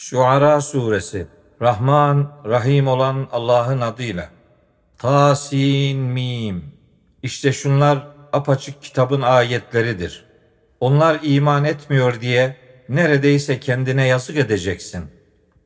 Şuara Suresi Rahman, Rahim olan Allah'ın adıyla. Tasin Mim. İşte şunlar apaçık kitabın ayetleridir. Onlar iman etmiyor diye neredeyse kendine yazık edeceksin.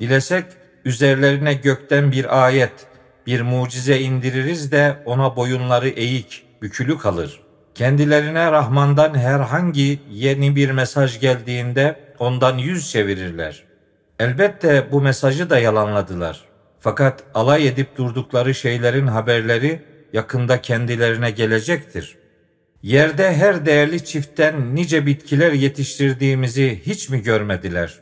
Dilesek üzerlerine gökten bir ayet, bir mucize indiririz de ona boyunları eğik, bükülü kalır. Kendilerine Rahman'dan herhangi yeni bir mesaj geldiğinde ondan yüz çevirirler. Elbette bu mesajı da yalanladılar. Fakat alay edip durdukları şeylerin haberleri yakında kendilerine gelecektir. Yerde her değerli çiftten nice bitkiler yetiştirdiğimizi hiç mi görmediler?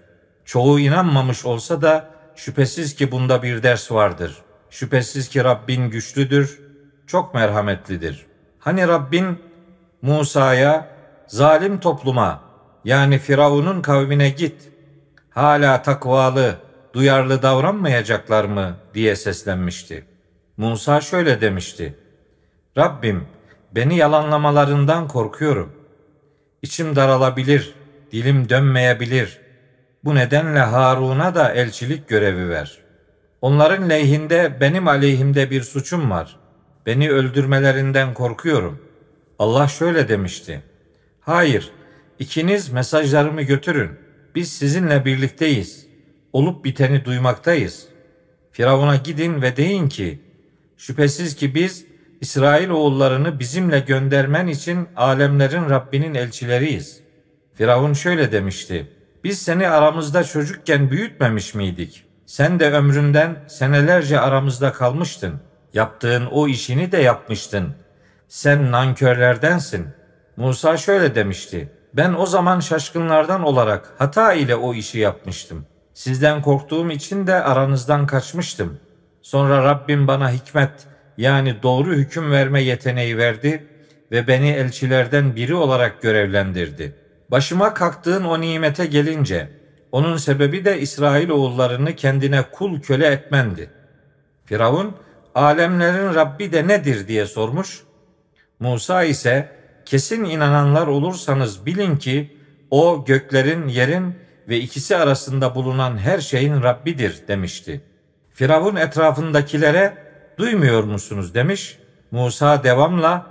Çoğu inanmamış olsa da şüphesiz ki bunda bir ders vardır. Şüphesiz ki Rabbin güçlüdür, çok merhametlidir. Hani Rabbin Musa'ya zalim topluma yani Firavun'un kavmine git. Hala takvalı, duyarlı davranmayacaklar mı diye seslenmişti. Musa şöyle demişti. Rabbim beni yalanlamalarından korkuyorum. İçim daralabilir, dilim dönmeyebilir. Bu nedenle Harun'a da elçilik görevi ver. Onların lehinde benim aleyhimde bir suçum var. Beni öldürmelerinden korkuyorum. Allah şöyle demişti. Hayır, ikiniz mesajlarımı götürün. Biz sizinle birlikteyiz. Olup biteni duymaktayız. Firavun'a gidin ve deyin ki, şüphesiz ki biz İsrail oğullarını bizimle göndermen için alemlerin Rabbinin elçileriyiz. Firavun şöyle demişti. Biz seni aramızda çocukken büyütmemiş miydik? Sen de ömründen senelerce aramızda kalmıştın. Yaptığın o işini de yapmıştın. Sen nankörlerdensin. Musa şöyle demişti. Ben o zaman şaşkınlardan olarak hata ile o işi yapmıştım. Sizden korktuğum için de aranızdan kaçmıştım. Sonra Rabbim bana hikmet yani doğru hüküm verme yeteneği verdi ve beni elçilerden biri olarak görevlendirdi. Başıma kalktığın o nimete gelince onun sebebi de İsrail oğullarını kendine kul köle etmendi. Firavun alemlerin Rabbi de nedir diye sormuş. Musa ise kesin inananlar olursanız bilin ki o göklerin, yerin ve ikisi arasında bulunan her şeyin Rabbidir demişti. Firavun etrafındakilere duymuyor musunuz demiş. Musa devamla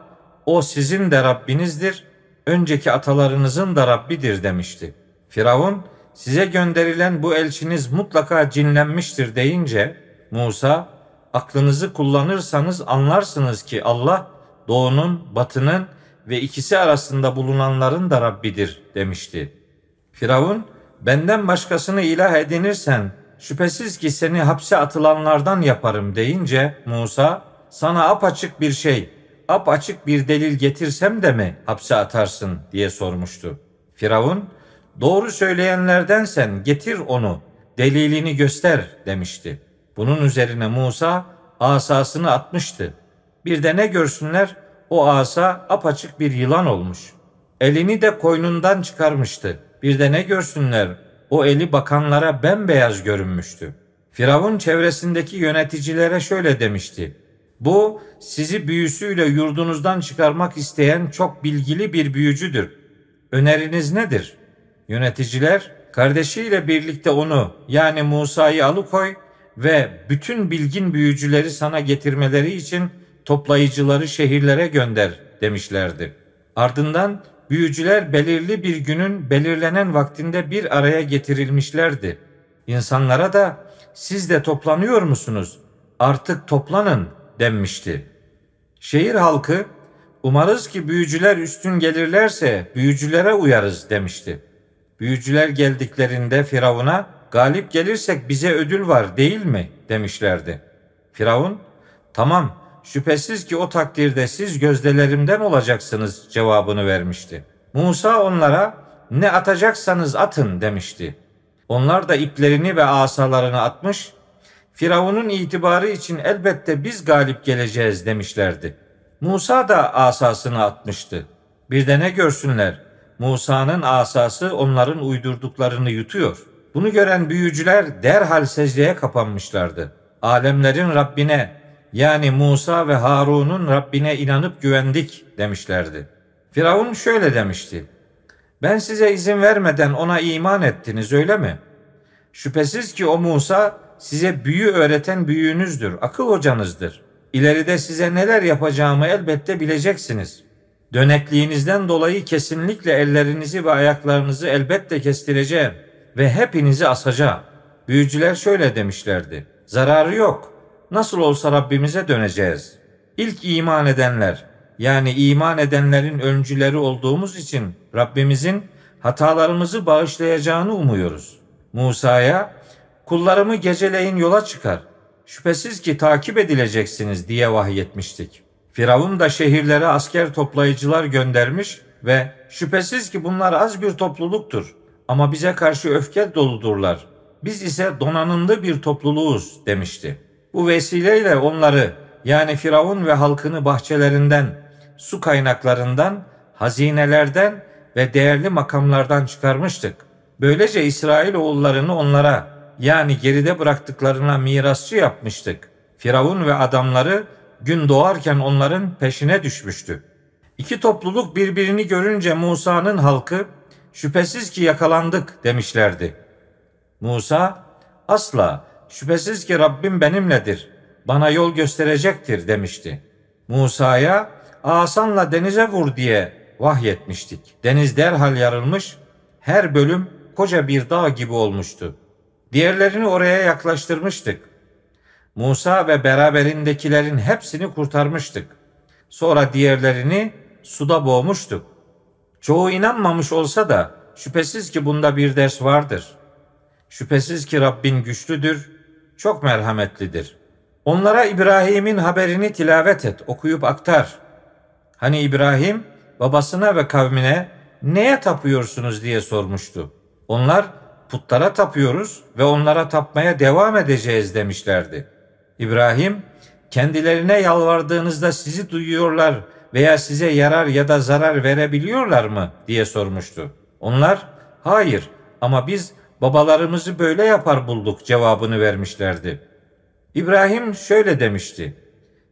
o sizin de Rabbinizdir, önceki atalarınızın da Rabbidir demişti. Firavun size gönderilen bu elçiniz mutlaka cinlenmiştir deyince Musa aklınızı kullanırsanız anlarsınız ki Allah doğunun, batının ve ikisi arasında bulunanların da Rabbidir demişti. Firavun, benden başkasını ilah edinirsen şüphesiz ki seni hapse atılanlardan yaparım deyince Musa, sana apaçık bir şey, apaçık bir delil getirsem de mi hapse atarsın diye sormuştu. Firavun, doğru söyleyenlerdensen getir onu, delilini göster demişti. Bunun üzerine Musa asasını atmıştı. Bir de ne görsünler o asa apaçık bir yılan olmuş. Elini de koynundan çıkarmıştı. Bir de ne görsünler o eli bakanlara bembeyaz görünmüştü. Firavun çevresindeki yöneticilere şöyle demişti. Bu sizi büyüsüyle yurdunuzdan çıkarmak isteyen çok bilgili bir büyücüdür. Öneriniz nedir? Yöneticiler kardeşiyle birlikte onu yani Musa'yı alıkoy ve bütün bilgin büyücüleri sana getirmeleri için toplayıcıları şehirlere gönder demişlerdi. Ardından büyücüler belirli bir günün belirlenen vaktinde bir araya getirilmişlerdi. İnsanlara da siz de toplanıyor musunuz? Artık toplanın denmişti. Şehir halkı umarız ki büyücüler üstün gelirlerse büyücülere uyarız demişti. Büyücüler geldiklerinde Firavun'a galip gelirsek bize ödül var değil mi demişlerdi. Firavun tamam şüphesiz ki o takdirde siz gözdelerimden olacaksınız cevabını vermişti. Musa onlara ne atacaksanız atın demişti. Onlar da iplerini ve asalarını atmış, Firavun'un itibarı için elbette biz galip geleceğiz demişlerdi. Musa da asasını atmıştı. Bir de ne görsünler, Musa'nın asası onların uydurduklarını yutuyor. Bunu gören büyücüler derhal secdeye kapanmışlardı. Alemlerin Rabbine yani Musa ve Harun'un Rabbine inanıp güvendik demişlerdi. Firavun şöyle demişti. Ben size izin vermeden ona iman ettiniz öyle mi? Şüphesiz ki o Musa size büyü öğreten büyüğünüzdür, akıl hocanızdır. İleride size neler yapacağımı elbette bileceksiniz. Dönekliğinizden dolayı kesinlikle ellerinizi ve ayaklarınızı elbette kestireceğim ve hepinizi asacağım. Büyücüler şöyle demişlerdi. Zararı yok. Nasıl olsa Rabbimize döneceğiz. İlk iman edenler, yani iman edenlerin öncüleri olduğumuz için Rabbimizin hatalarımızı bağışlayacağını umuyoruz. Musa'ya kullarımı geceleyin yola çıkar. Şüphesiz ki takip edileceksiniz diye vahyetmiştik. Firavun da şehirlere asker toplayıcılar göndermiş ve şüphesiz ki bunlar az bir topluluktur ama bize karşı öfke doludurlar. Biz ise donanımlı bir topluluğuz demişti. Bu vesileyle onları yani Firavun ve halkını bahçelerinden, su kaynaklarından, hazinelerden ve değerli makamlardan çıkarmıştık. Böylece İsrail oğullarını onlara yani geride bıraktıklarına mirasçı yapmıştık. Firavun ve adamları gün doğarken onların peşine düşmüştü. İki topluluk birbirini görünce Musa'nın halkı şüphesiz ki yakalandık demişlerdi. Musa asla şüphesiz ki Rabbim benimledir. Bana yol gösterecektir demişti. Musa'ya asanla denize vur diye vahyetmiştik. Deniz derhal yarılmış, her bölüm koca bir dağ gibi olmuştu. Diğerlerini oraya yaklaştırmıştık. Musa ve beraberindekilerin hepsini kurtarmıştık. Sonra diğerlerini suda boğmuştuk. Çoğu inanmamış olsa da şüphesiz ki bunda bir ders vardır. Şüphesiz ki Rabbin güçlüdür, çok merhametlidir. Onlara İbrahim'in haberini tilavet et, okuyup aktar. Hani İbrahim babasına ve kavmine neye tapıyorsunuz diye sormuştu. Onlar putlara tapıyoruz ve onlara tapmaya devam edeceğiz demişlerdi. İbrahim, kendilerine yalvardığınızda sizi duyuyorlar veya size yarar ya da zarar verebiliyorlar mı diye sormuştu. Onlar, hayır ama biz babalarımızı böyle yapar bulduk cevabını vermişlerdi. İbrahim şöyle demişti.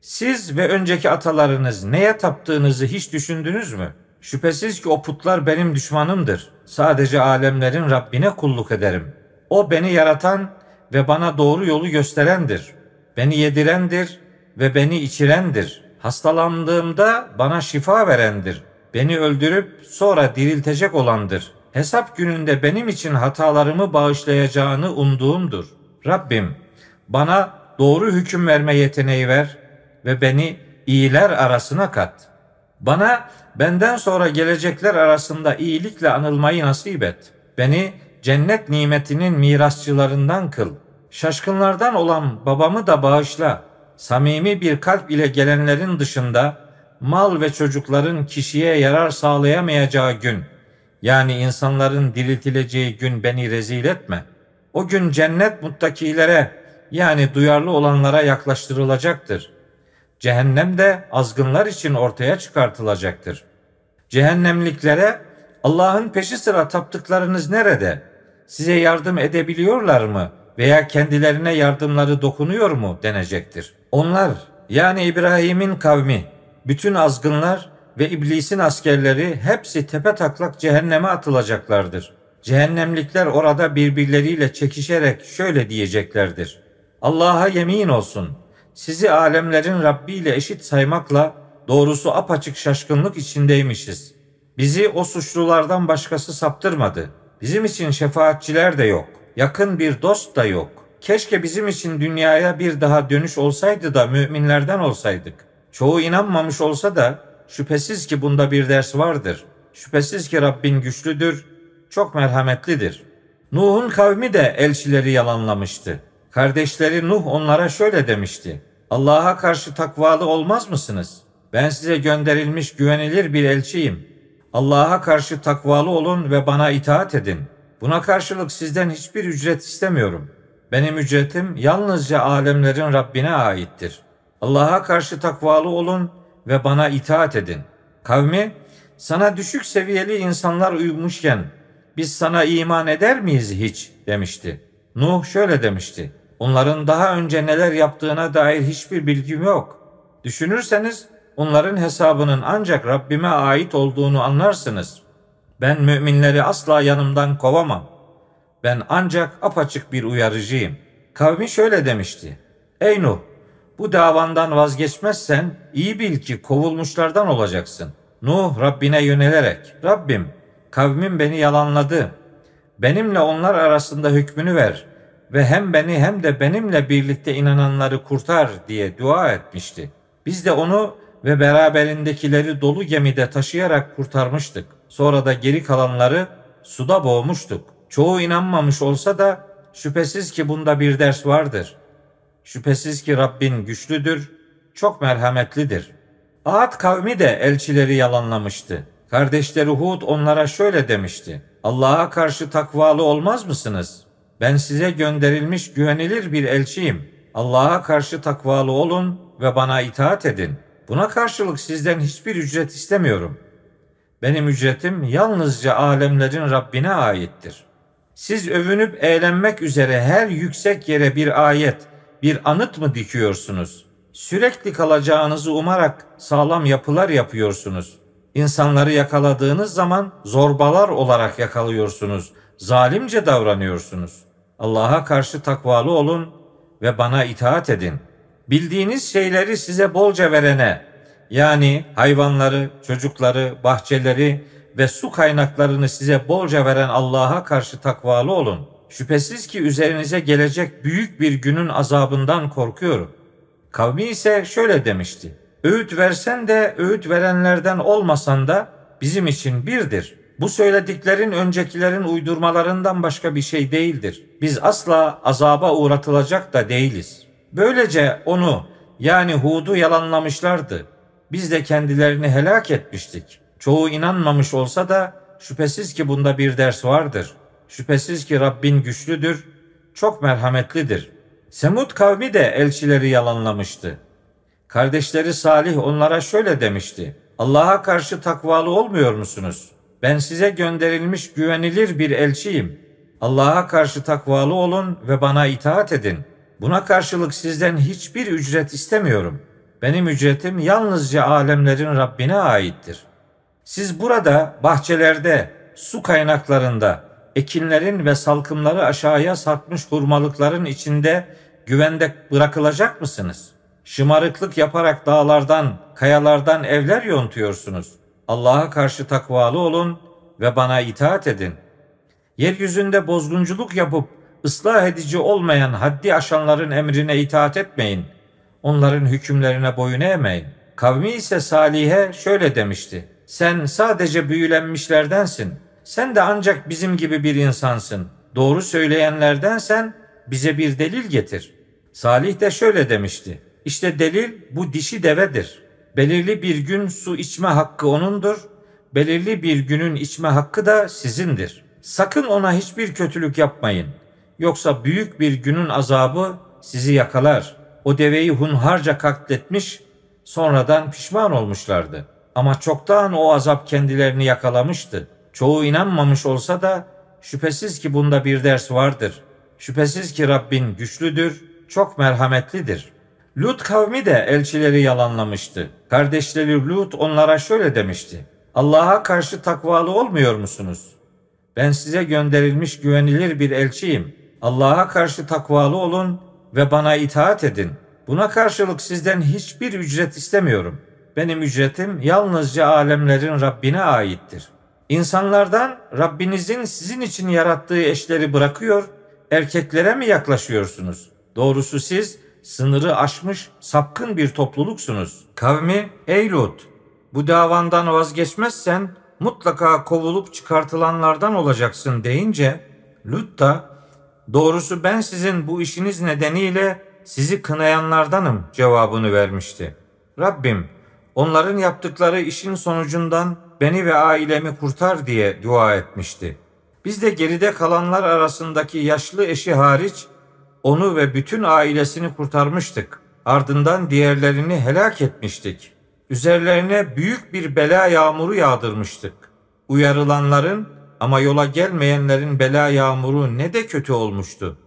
Siz ve önceki atalarınız neye taptığınızı hiç düşündünüz mü? Şüphesiz ki o putlar benim düşmanımdır. Sadece alemlerin Rabbine kulluk ederim. O beni yaratan ve bana doğru yolu gösterendir. Beni yedirendir ve beni içirendir. Hastalandığımda bana şifa verendir. Beni öldürüp sonra diriltecek olandır. Hesap gününde benim için hatalarımı bağışlayacağını umduğumdur. Rabbim bana doğru hüküm verme yeteneği ver ve beni iyiler arasına kat. Bana benden sonra gelecekler arasında iyilikle anılmayı nasip et. Beni cennet nimetinin mirasçılarından kıl. Şaşkınlardan olan babamı da bağışla. Samimi bir kalp ile gelenlerin dışında mal ve çocukların kişiye yarar sağlayamayacağı gün, yani insanların diriltileceği gün beni rezil etme. O gün cennet muttakilere yani duyarlı olanlara yaklaştırılacaktır. Cehennem de azgınlar için ortaya çıkartılacaktır. Cehennemliklere Allah'ın peşi sıra taptıklarınız nerede? Size yardım edebiliyorlar mı? Veya kendilerine yardımları dokunuyor mu denecektir. Onlar yani İbrahim'in kavmi, bütün azgınlar ve iblisin askerleri hepsi tepe taklak cehenneme atılacaklardır. Cehennemlikler orada birbirleriyle çekişerek şöyle diyeceklerdir. Allah'a yemin olsun. Sizi alemlerin Rabbi ile eşit saymakla doğrusu apaçık şaşkınlık içindeymişiz. Bizi o suçlulardan başkası saptırmadı. Bizim için şefaatçiler de yok. Yakın bir dost da yok. Keşke bizim için dünyaya bir daha dönüş olsaydı da müminlerden olsaydık. Çoğu inanmamış olsa da şüphesiz ki bunda bir ders vardır. Şüphesiz ki Rabbin güçlüdür, çok merhametlidir. Nuh'un kavmi de elçileri yalanlamıştı. Kardeşleri Nuh onlara şöyle demişti. Allah'a karşı takvalı olmaz mısınız? Ben size gönderilmiş güvenilir bir elçiyim. Allah'a karşı takvalı olun ve bana itaat edin. Buna karşılık sizden hiçbir ücret istemiyorum. Benim ücretim yalnızca alemlerin Rabbine aittir. Allah'a karşı takvalı olun ve bana itaat edin. Kavmi, sana düşük seviyeli insanlar uymuşken biz sana iman eder miyiz hiç demişti. Nuh şöyle demişti. Onların daha önce neler yaptığına dair hiçbir bilgim yok. Düşünürseniz onların hesabının ancak Rabbime ait olduğunu anlarsınız. Ben müminleri asla yanımdan kovamam. Ben ancak apaçık bir uyarıcıyım. Kavmi şöyle demişti. Ey Nuh, bu davandan vazgeçmezsen iyi bil ki kovulmuşlardan olacaksın. Nuh Rabbine yönelerek, Rabbim kavmim beni yalanladı. Benimle onlar arasında hükmünü ver ve hem beni hem de benimle birlikte inananları kurtar diye dua etmişti. Biz de onu ve beraberindekileri dolu gemide taşıyarak kurtarmıştık. Sonra da geri kalanları suda boğmuştuk. Çoğu inanmamış olsa da şüphesiz ki bunda bir ders vardır. Şüphesiz ki Rabbin güçlüdür, çok merhametlidir. Ad kavmi de elçileri yalanlamıştı. Kardeşleri Hud onlara şöyle demişti. Allah'a karşı takvalı olmaz mısınız? Ben size gönderilmiş güvenilir bir elçiyim. Allah'a karşı takvalı olun ve bana itaat edin. Buna karşılık sizden hiçbir ücret istemiyorum. Benim ücretim yalnızca alemlerin Rabbine aittir. Siz övünüp eğlenmek üzere her yüksek yere bir ayet, bir anıt mı dikiyorsunuz? Sürekli kalacağınızı umarak sağlam yapılar yapıyorsunuz. İnsanları yakaladığınız zaman zorbalar olarak yakalıyorsunuz. Zalimce davranıyorsunuz. Allah'a karşı takvalı olun ve bana itaat edin. Bildiğiniz şeyleri size bolca verene, yani hayvanları, çocukları, bahçeleri ve su kaynaklarını size bolca veren Allah'a karşı takvalı olun. Şüphesiz ki üzerinize gelecek büyük bir günün azabından korkuyorum. Kavmi ise şöyle demişti. Öğüt versen de öğüt verenlerden olmasan da bizim için birdir. Bu söylediklerin öncekilerin uydurmalarından başka bir şey değildir. Biz asla azaba uğratılacak da değiliz. Böylece onu yani Hud'u yalanlamışlardı. Biz de kendilerini helak etmiştik. Çoğu inanmamış olsa da şüphesiz ki bunda bir ders vardır. Şüphesiz ki Rabbin güçlüdür, çok merhametlidir. Semud kavmi de elçileri yalanlamıştı. Kardeşleri Salih onlara şöyle demişti. Allah'a karşı takvalı olmuyor musunuz? Ben size gönderilmiş güvenilir bir elçiyim. Allah'a karşı takvalı olun ve bana itaat edin. Buna karşılık sizden hiçbir ücret istemiyorum. Benim ücretim yalnızca alemlerin Rabbine aittir. Siz burada bahçelerde, su kaynaklarında, ekinlerin ve salkımları aşağıya sarkmış hurmalıkların içinde güvende bırakılacak mısınız? Şımarıklık yaparak dağlardan, kayalardan evler yontuyorsunuz. Allah'a karşı takvalı olun ve bana itaat edin. Yeryüzünde bozgunculuk yapıp ıslah edici olmayan haddi aşanların emrine itaat etmeyin. Onların hükümlerine boyun eğmeyin. Kavmi ise Salih'e şöyle demişti. Sen sadece büyülenmişlerdensin. Sen de ancak bizim gibi bir insansın. Doğru söyleyenlerdensen bize bir delil getir. Salih de şöyle demişti. İşte delil bu dişi devedir. Belirli bir gün su içme hakkı onundur. Belirli bir günün içme hakkı da sizindir. Sakın ona hiçbir kötülük yapmayın. Yoksa büyük bir günün azabı sizi yakalar. O deveyi hunharca katletmiş, sonradan pişman olmuşlardı. Ama çoktan o azap kendilerini yakalamıştı. Çoğu inanmamış olsa da şüphesiz ki bunda bir ders vardır. Şüphesiz ki Rabbin güçlüdür, çok merhametlidir. Lut kavmi de elçileri yalanlamıştı. Kardeşleri Lut onlara şöyle demişti. Allah'a karşı takvalı olmuyor musunuz? Ben size gönderilmiş güvenilir bir elçiyim. Allah'a karşı takvalı olun ve bana itaat edin. Buna karşılık sizden hiçbir ücret istemiyorum. Benim ücretim yalnızca alemlerin Rabbine aittir. İnsanlardan Rabbinizin sizin için yarattığı eşleri bırakıyor, erkeklere mi yaklaşıyorsunuz? Doğrusu siz sınırı aşmış sapkın bir topluluksunuz. Kavmi, ey Lut, bu davandan vazgeçmezsen mutlaka kovulup çıkartılanlardan olacaksın deyince Lut da doğrusu ben sizin bu işiniz nedeniyle sizi kınayanlardanım cevabını vermişti. Rabbim onların yaptıkları işin sonucundan beni ve ailemi kurtar diye dua etmişti. Biz de geride kalanlar arasındaki yaşlı eşi hariç onu ve bütün ailesini kurtarmıştık. Ardından diğerlerini helak etmiştik. Üzerlerine büyük bir bela yağmuru yağdırmıştık. Uyarılanların ama yola gelmeyenlerin bela yağmuru ne de kötü olmuştu.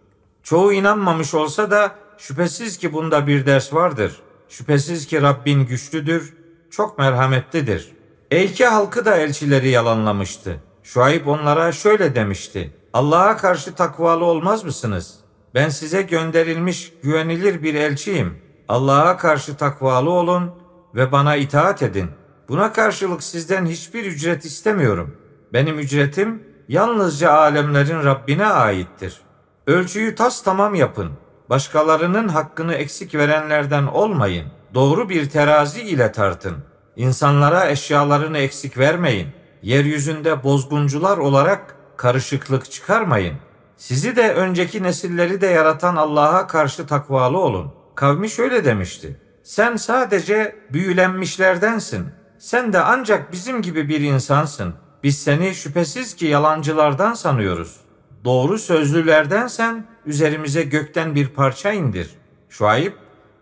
Çoğu inanmamış olsa da şüphesiz ki bunda bir ders vardır. Şüphesiz ki Rabbin güçlüdür, çok merhametlidir. Eyke halkı da elçileri yalanlamıştı. Şuayb onlara şöyle demişti. Allah'a karşı takvalı olmaz mısınız? Ben size gönderilmiş güvenilir bir elçiyim. Allah'a karşı takvalı olun ve bana itaat edin. Buna karşılık sizden hiçbir ücret istemiyorum. Benim ücretim yalnızca alemlerin Rabbine aittir. Ölçüyü tas tamam yapın. Başkalarının hakkını eksik verenlerden olmayın. Doğru bir terazi ile tartın. İnsanlara eşyalarını eksik vermeyin. Yeryüzünde bozguncular olarak karışıklık çıkarmayın. Sizi de önceki nesilleri de yaratan Allah'a karşı takvalı olun. Kavmi şöyle demişti. Sen sadece büyülenmişlerdensin. Sen de ancak bizim gibi bir insansın. Biz seni şüphesiz ki yalancılardan sanıyoruz. Doğru sözlülerdensen üzerimize gökten bir parça indir. Şuayb,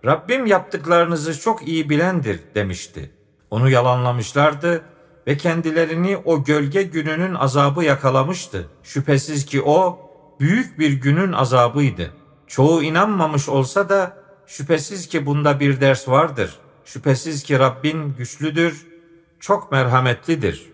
Rabbim yaptıklarınızı çok iyi bilendir demişti. Onu yalanlamışlardı ve kendilerini o gölge gününün azabı yakalamıştı. Şüphesiz ki o büyük bir günün azabıydı. Çoğu inanmamış olsa da şüphesiz ki bunda bir ders vardır. Şüphesiz ki Rabbin güçlüdür, çok merhametlidir.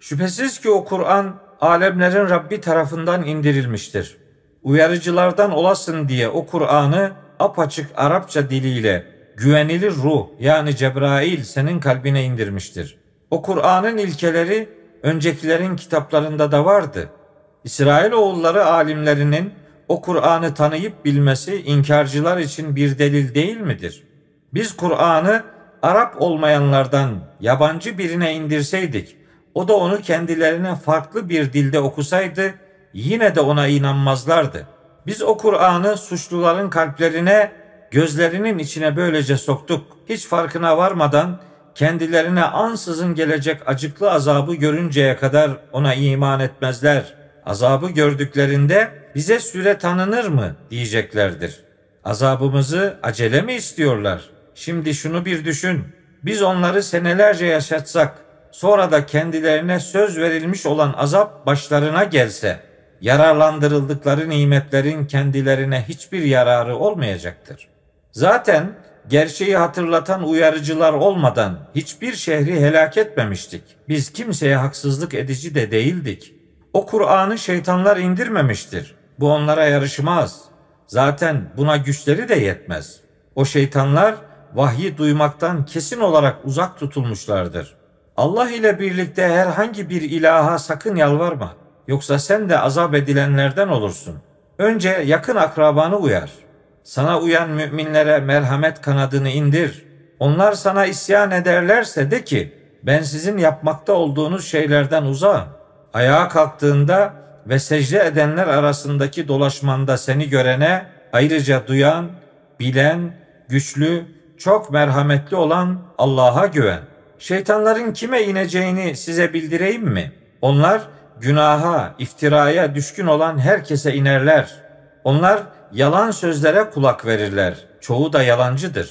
Şüphesiz ki o Kur'an alemlerin Rabbi tarafından indirilmiştir. Uyarıcılardan olasın diye o Kur'an'ı apaçık Arapça diliyle güvenilir ruh yani Cebrail senin kalbine indirmiştir. O Kur'an'ın ilkeleri öncekilerin kitaplarında da vardı. İsrail oğulları alimlerinin o Kur'an'ı tanıyıp bilmesi inkarcılar için bir delil değil midir? Biz Kur'an'ı Arap olmayanlardan yabancı birine indirseydik, o da onu kendilerine farklı bir dilde okusaydı, yine de ona inanmazlardı. Biz o Kur'an'ı suçluların kalplerine, gözlerinin içine böylece soktuk. Hiç farkına varmadan kendilerine ansızın gelecek acıklı azabı görünceye kadar ona iman etmezler. Azabı gördüklerinde bize süre tanınır mı diyeceklerdir. Azabımızı acele mi istiyorlar? Şimdi şunu bir düşün. Biz onları senelerce yaşatsak, sonra da kendilerine söz verilmiş olan azap başlarına gelse, yararlandırıldıkları nimetlerin kendilerine hiçbir yararı olmayacaktır. Zaten gerçeği hatırlatan uyarıcılar olmadan hiçbir şehri helak etmemiştik. Biz kimseye haksızlık edici de değildik. O Kur'an'ı şeytanlar indirmemiştir. Bu onlara yarışmaz. Zaten buna güçleri de yetmez. O şeytanlar vahyi duymaktan kesin olarak uzak tutulmuşlardır. Allah ile birlikte herhangi bir ilaha sakın yalvarma. Yoksa sen de azap edilenlerden olursun. Önce yakın akrabanı uyar. Sana uyan müminlere merhamet kanadını indir. Onlar sana isyan ederlerse de ki ben sizin yapmakta olduğunuz şeylerden uzağım. Ayağa kalktığında ve secde edenler arasındaki dolaşmanda seni görene ayrıca duyan, bilen, güçlü, çok merhametli olan Allah'a güven. Şeytanların kime ineceğini size bildireyim mi? Onlar günaha, iftiraya düşkün olan herkese inerler. Onlar yalan sözlere kulak verirler. Çoğu da yalancıdır.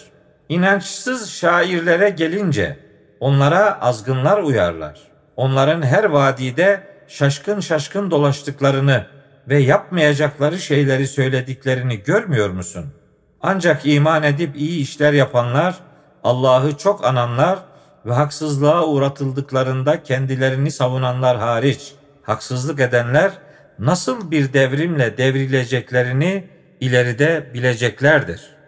İnançsız şairlere gelince onlara azgınlar uyarlar. Onların her vadide şaşkın şaşkın dolaştıklarını ve yapmayacakları şeyleri söylediklerini görmüyor musun? Ancak iman edip iyi işler yapanlar, Allah'ı çok ananlar ve haksızlığa uğratıldıklarında kendilerini savunanlar hariç, haksızlık edenler nasıl bir devrimle devrileceklerini ileride bileceklerdir.''